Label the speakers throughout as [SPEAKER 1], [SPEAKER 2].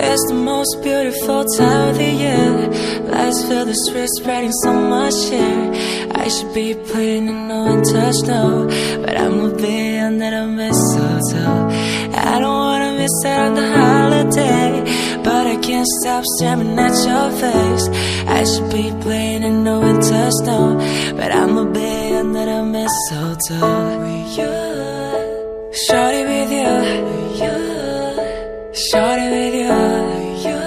[SPEAKER 1] It's the most beautiful time of the year. Lights fill the streets, spreading so much cheer. I should be playing in the winter snow, but I'ma under the mistletoe. I don't wanna miss out on the holiday, but I can't stop staring at your face. I should be playing in the winter snow, but I'ma under the mistletoe. With you, shorty with you, with you, shorty with you, you,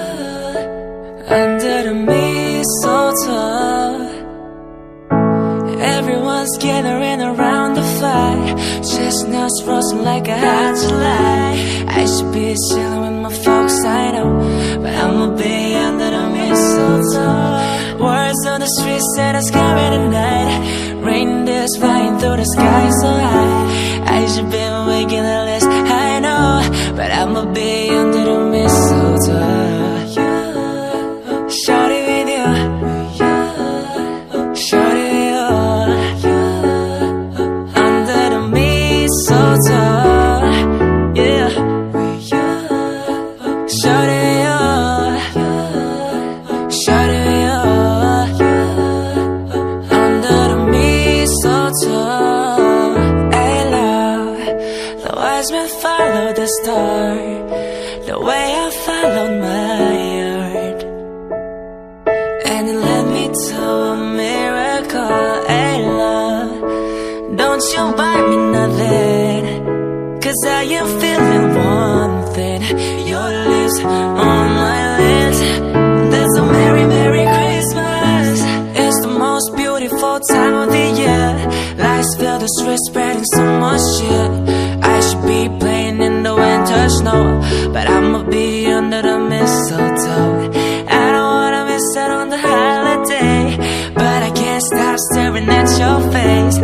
[SPEAKER 1] under the mistletoe. Everyone's gathering around the fire. Chestnuts roasting like a hot July. I should be chilling with my folks, I know. But I'ma be under the mistletoe. Words on the streets and the sky at night. Reindeers flying through the sky so high. I should be waking the wise men followed the star. The way I followed my heart. And it led me to a miracle. Hey, love, don't you buy me nothing. Cause I am feeling one thing. Your lips on my lips. There's a merry, merry Christmas. It's the most beautiful time of the year. Lights fill the streets, spreading so much cheer. stop staring at your face.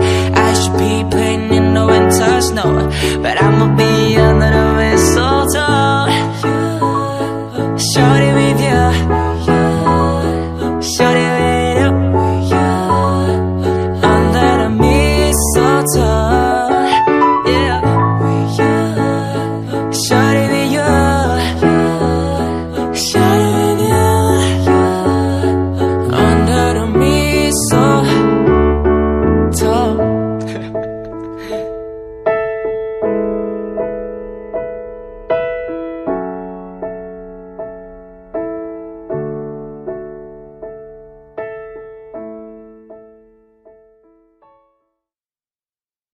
[SPEAKER 1] I should be playing in the winter snow, but I'ma be.